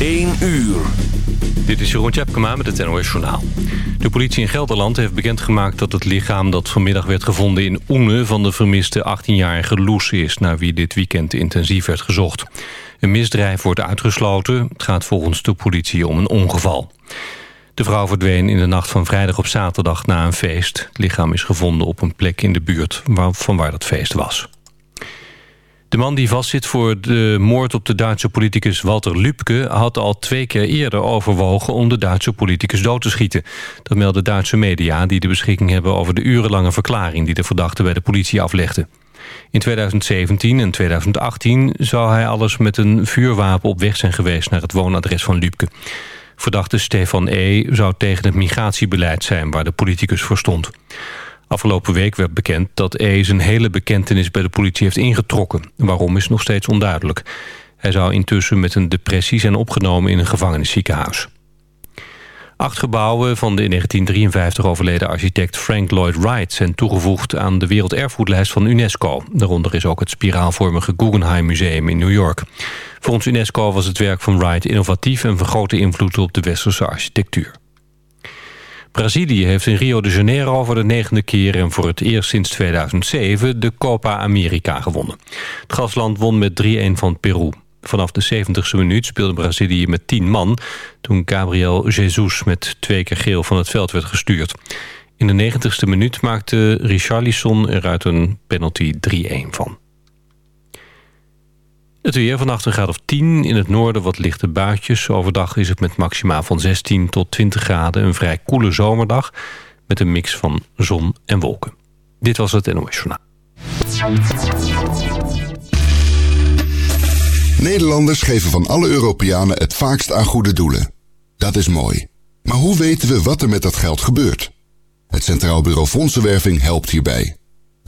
1 uur. Dit is Jeroen Tjepkema met het NOS Journaal. De politie in Gelderland heeft bekendgemaakt dat het lichaam dat vanmiddag werd gevonden in Oene van de vermiste 18-jarige Loes is, naar wie dit weekend intensief werd gezocht. Een misdrijf wordt uitgesloten. Het gaat volgens de politie om een ongeval. De vrouw verdween in de nacht van vrijdag op zaterdag na een feest. Het lichaam is gevonden op een plek in de buurt van waar dat feest was. De man die vastzit voor de moord op de Duitse politicus Walter Lübke... had al twee keer eerder overwogen om de Duitse politicus dood te schieten. Dat melden Duitse media die de beschikking hebben... over de urenlange verklaring die de verdachte bij de politie aflegde. In 2017 en 2018 zou hij alles met een vuurwapen op weg zijn geweest... naar het woonadres van Lübke. Verdachte Stefan E. zou tegen het migratiebeleid zijn... waar de politicus voor stond. Afgelopen week werd bekend dat E. zijn hele bekentenis bij de politie heeft ingetrokken. Waarom is nog steeds onduidelijk. Hij zou intussen met een depressie zijn opgenomen in een gevangenisziekenhuis. Acht gebouwen van de in 1953 overleden architect Frank Lloyd Wright... zijn toegevoegd aan de werelderfgoedlijst van UNESCO. Daaronder is ook het spiraalvormige Guggenheim Museum in New York. Volgens UNESCO was het werk van Wright innovatief... en vergrote invloed op de westerse architectuur. Brazilië heeft in Rio de Janeiro voor de negende keer... en voor het eerst sinds 2007 de Copa America gewonnen. Het gastland won met 3-1 van Peru. Vanaf de 70ste minuut speelde Brazilië met 10 man... toen Gabriel Jesus met twee keer geel van het veld werd gestuurd. In de 90ste minuut maakte Richarlison er uit een penalty 3-1 van. Het weer vannacht een graad of 10. In het noorden wat lichte buitjes. Overdag is het met maxima van 16 tot 20 graden. Een vrij koele zomerdag met een mix van zon en wolken. Dit was het NOS Journaal. Nederlanders geven van alle Europeanen het vaakst aan goede doelen. Dat is mooi. Maar hoe weten we wat er met dat geld gebeurt? Het Centraal Bureau Fondsenwerving helpt hierbij.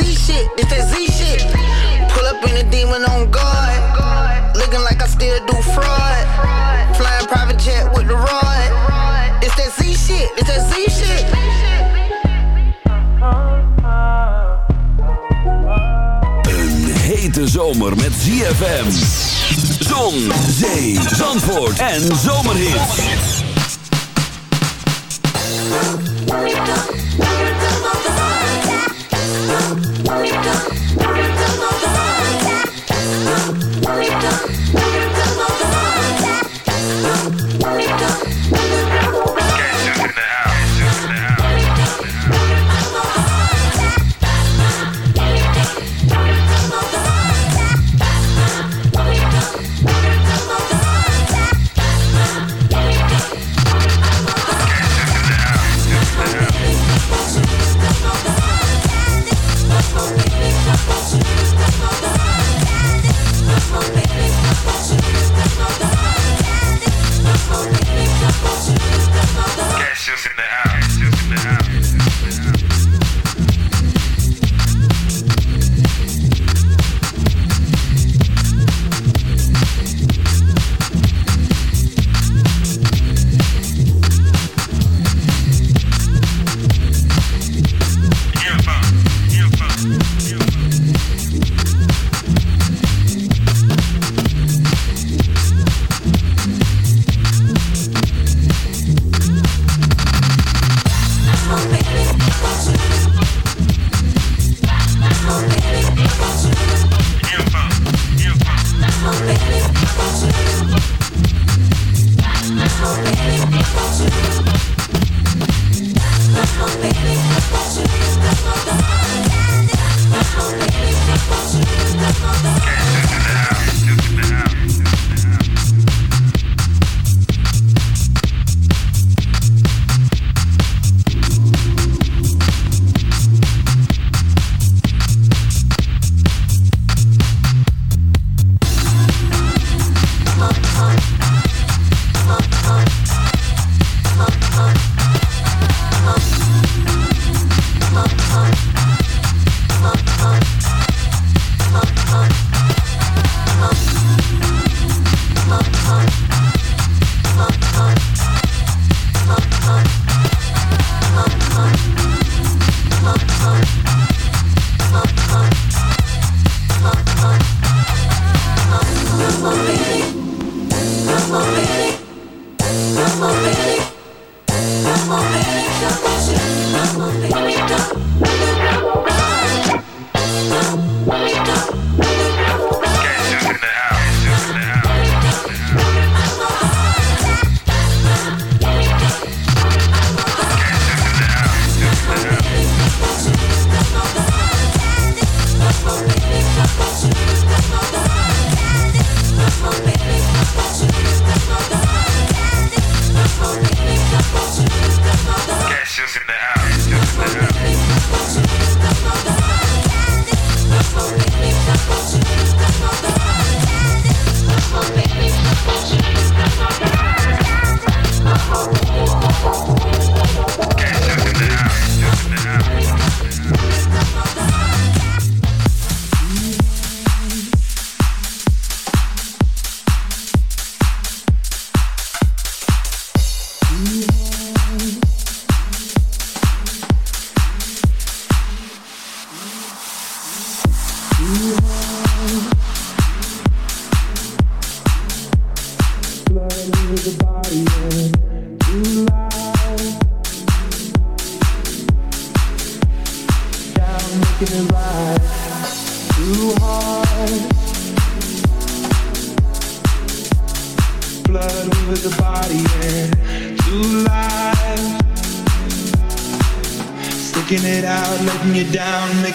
Z shit, it's that Z shit. Pull up in a demon on guard. Looking like I still do fraud. Flying private jet with the rod. It's that Z shit, it's that Z shit. Een hete zomer met ZFM. Zon, zee, zandvoort en zomerhit. We done.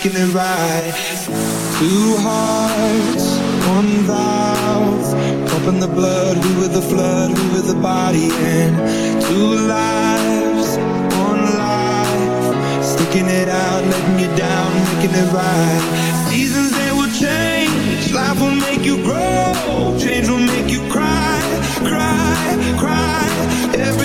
making it right. Two hearts, one valve, pumping the blood. We were the flood, we were the body, and two lives, one life, sticking it out, letting you down, making it right. Seasons they will change, life will make you grow, change will make you cry, cry, cry. Every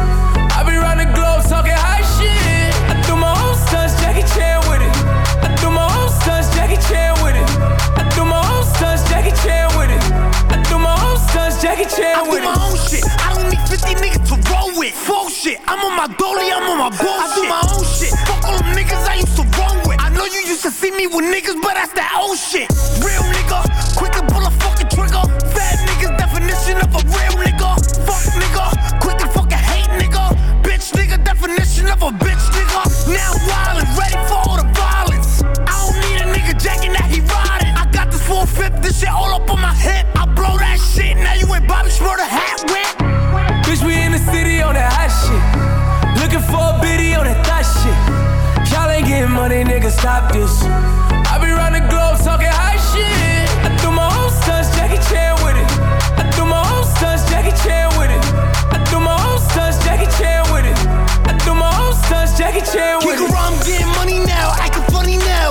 Jackie Chan with. I do my own shit. I don't need 50 niggas to roll with. Full shit. I'm on my dolly, I'm on my bullshit. I do my own shit. Fuck all them niggas I used to roll with. I know you used to see me with niggas, but that's that old shit. Real nigga, quick to pull a fucking trigger. Fat niggas definition of a real nigga. Fuck nigga, quick to fucking hate nigga. Bitch nigga definition of a bitch nigga. Now wildin', ready for all the violence. I don't need a nigga jacking that he riding. I got this 450, this shit all up on my hip. Now you ain't Bobby Shmurda hat whip. Bitch, we in the city on that hot shit. Looking for a biddy on that thot shit. Y'all ain't getting money, nigga, stop this. I be round the globe talking high shit. I do my own stunts, Jackie Chan with it. I do my own stunts, Jackie Chan with it. I do my own stunts, Jackie Chan with it. I do my own stunts, Jackie Chan with it. Kick around, I'm getting money now, acting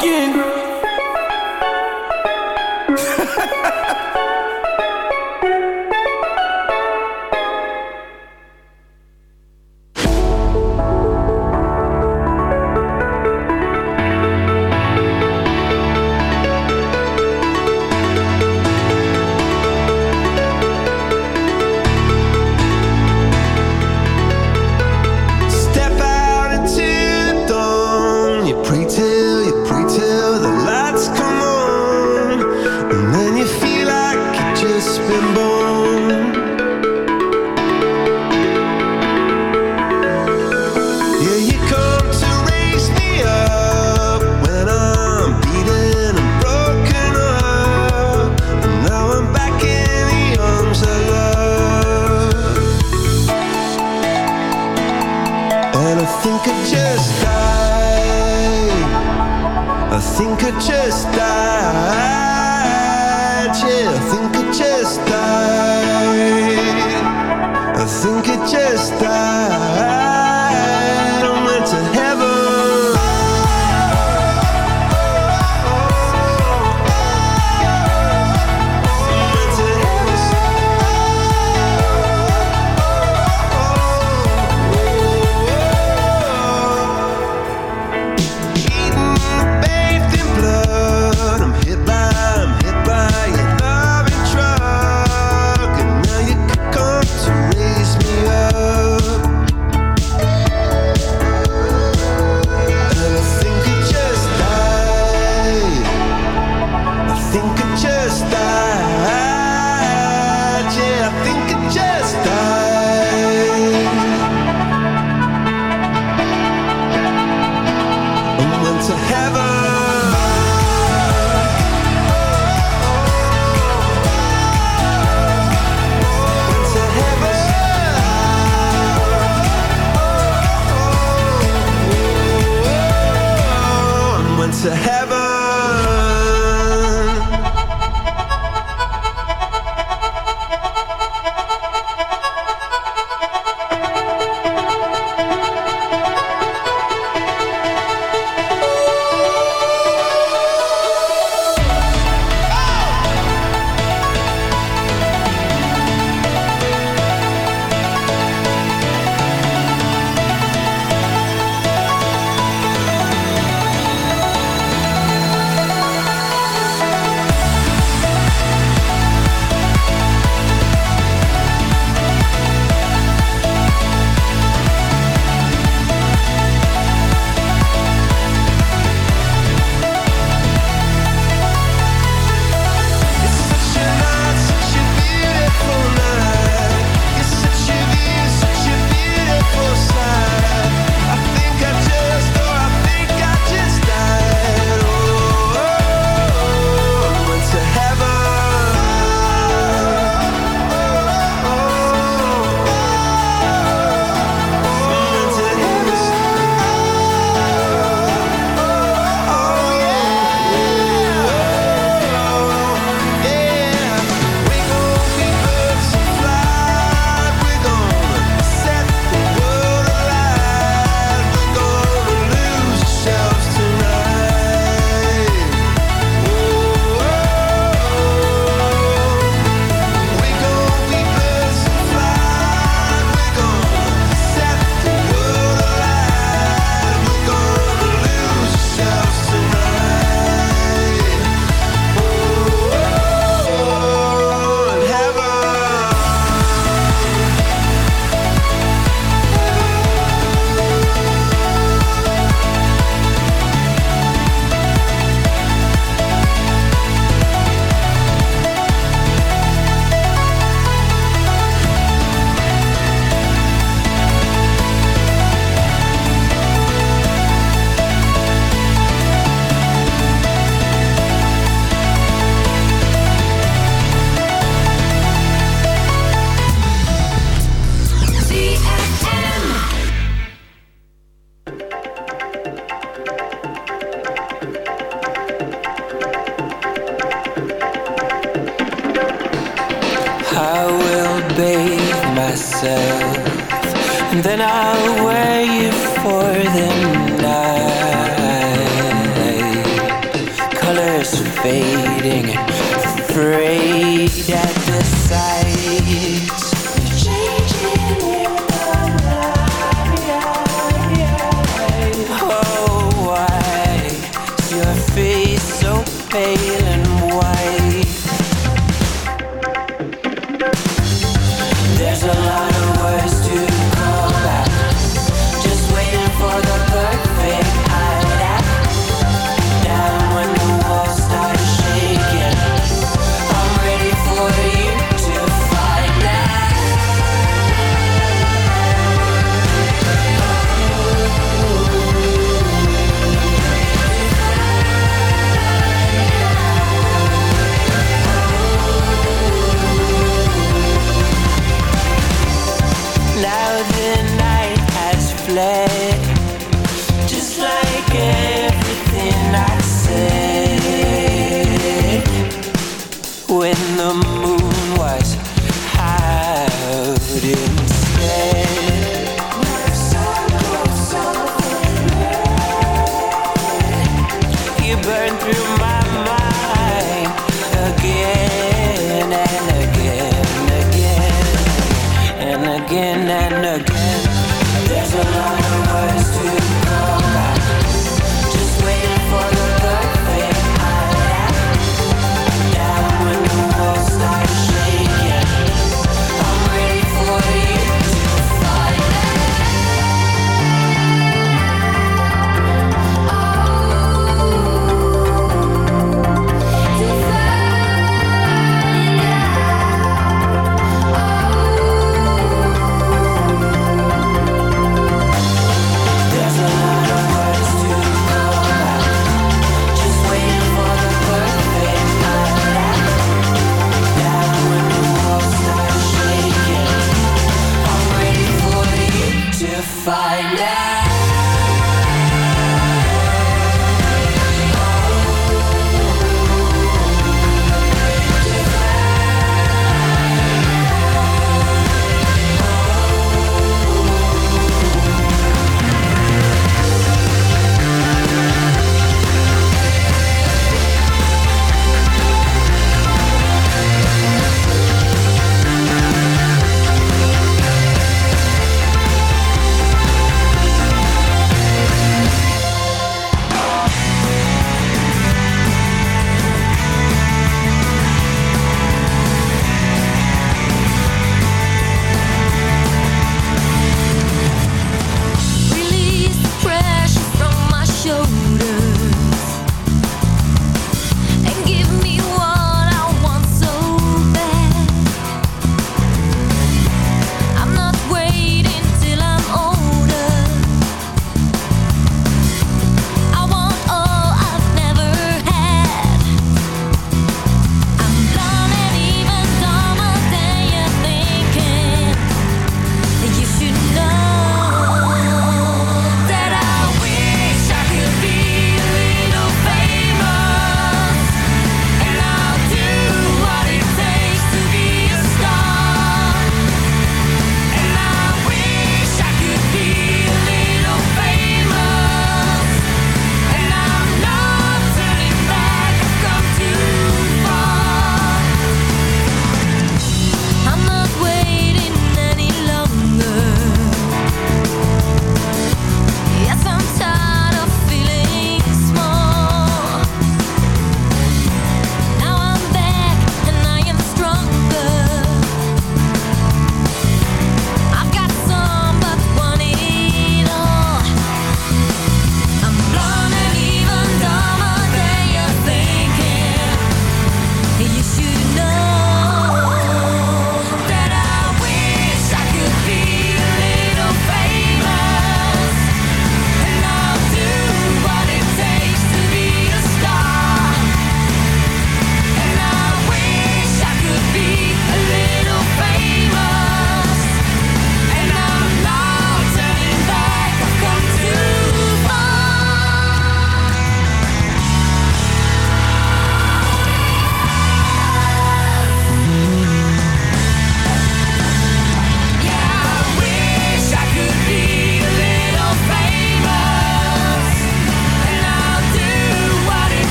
fucking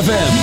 ZFM.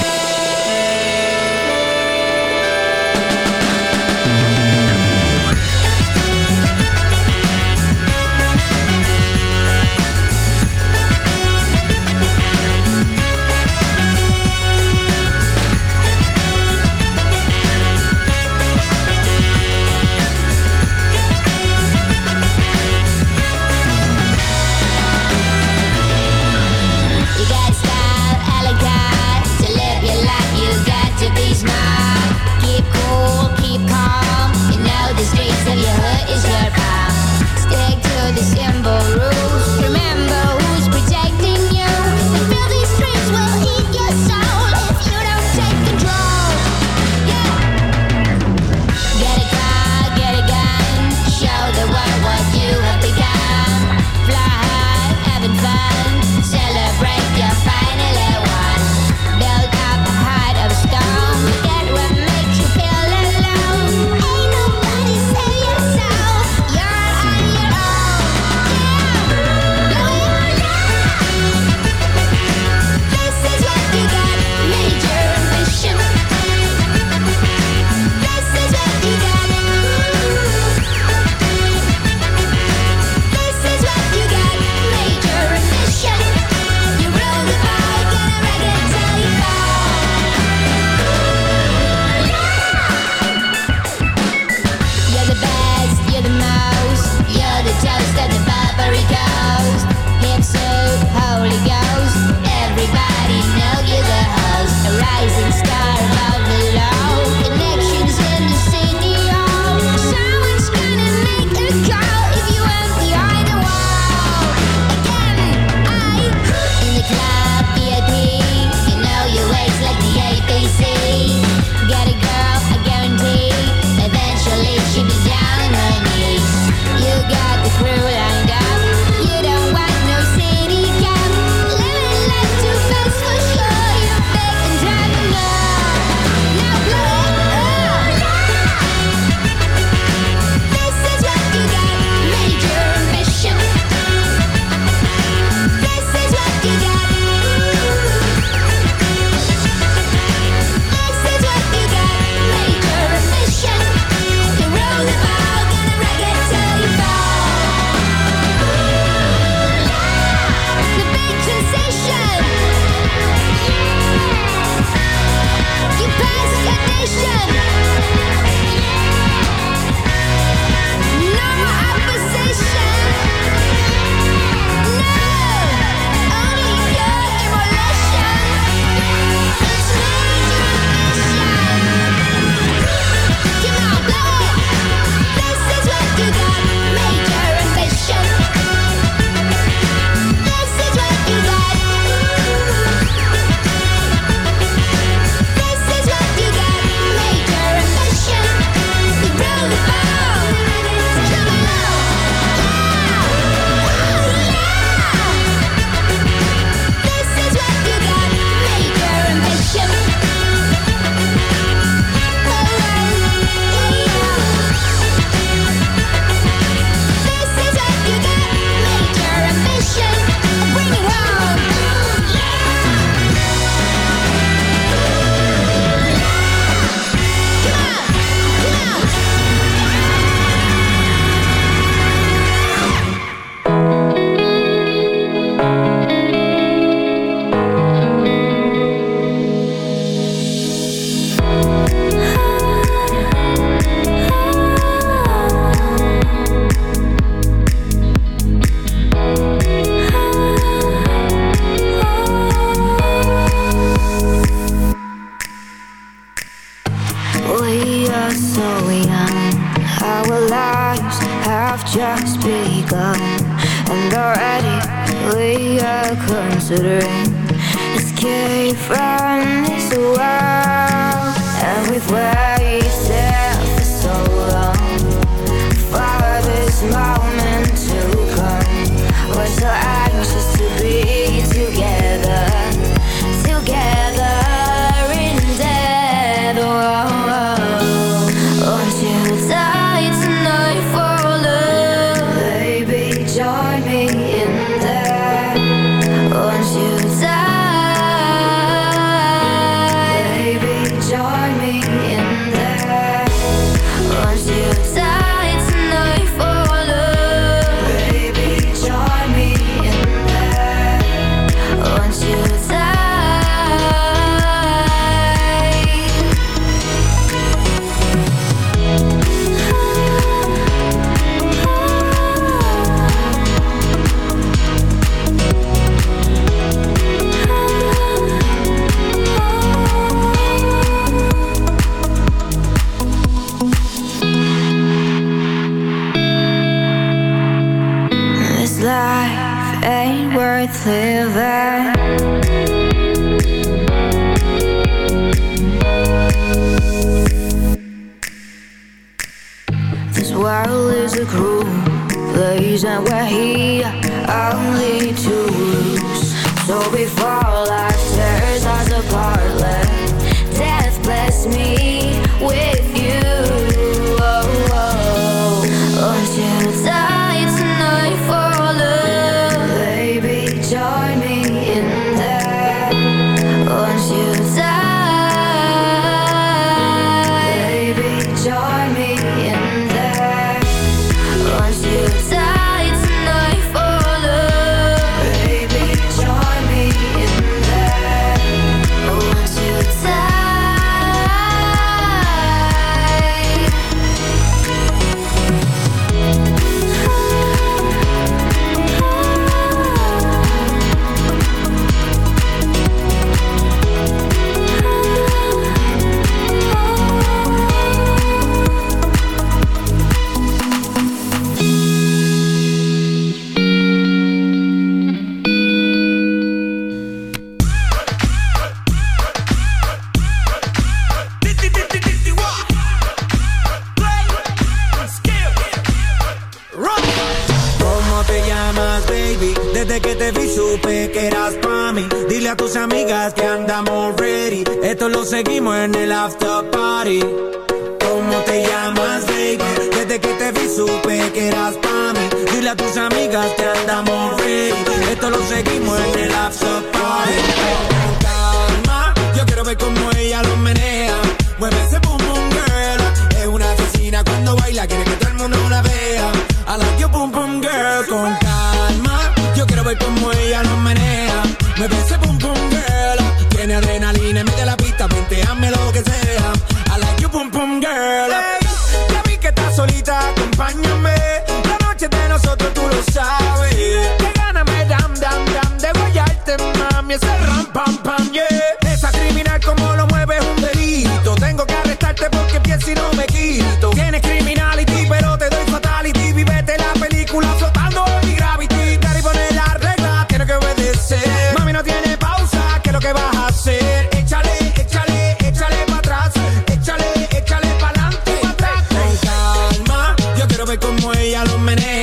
como ella lo menea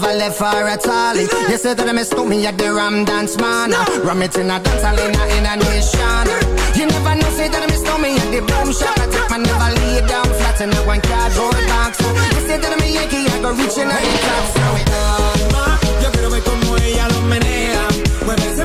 never left. You said that I missed me at the Ram Dance, man. Ram it in a dance hall in a. You never know, say that I missed me at the boom shop. I take my never lay down flat in a one box. You said that I'm a Yankee, I go reaching out. So on, ma. Yo quiero ver como ella lo menea. Mueve ese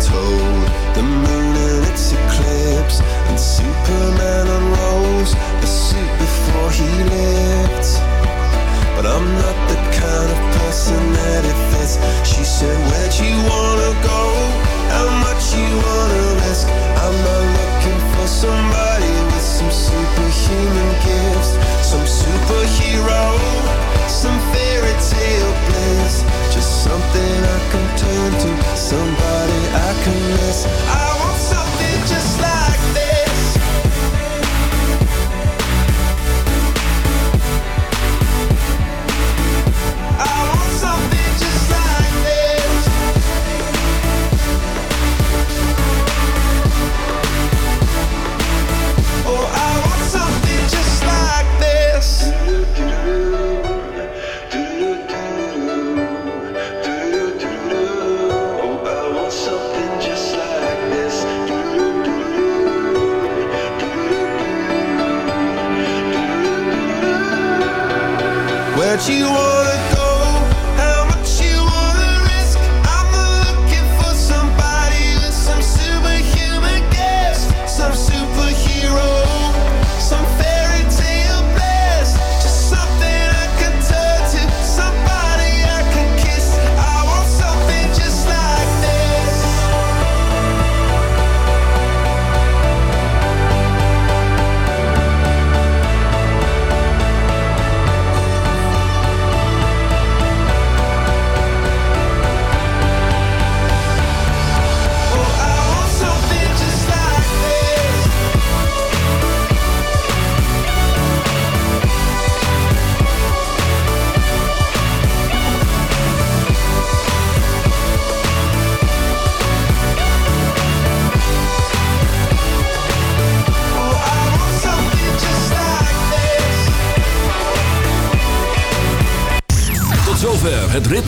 Told, the moon its eclipse, and Superman unrolls suit before he. But I'm not the kind of person that it fits. She said, Where'd you wanna go? How much you wanna risk? I'm not looking for somebody with some superhuman gifts, some superhero, some fairy tale bliss. Just something I can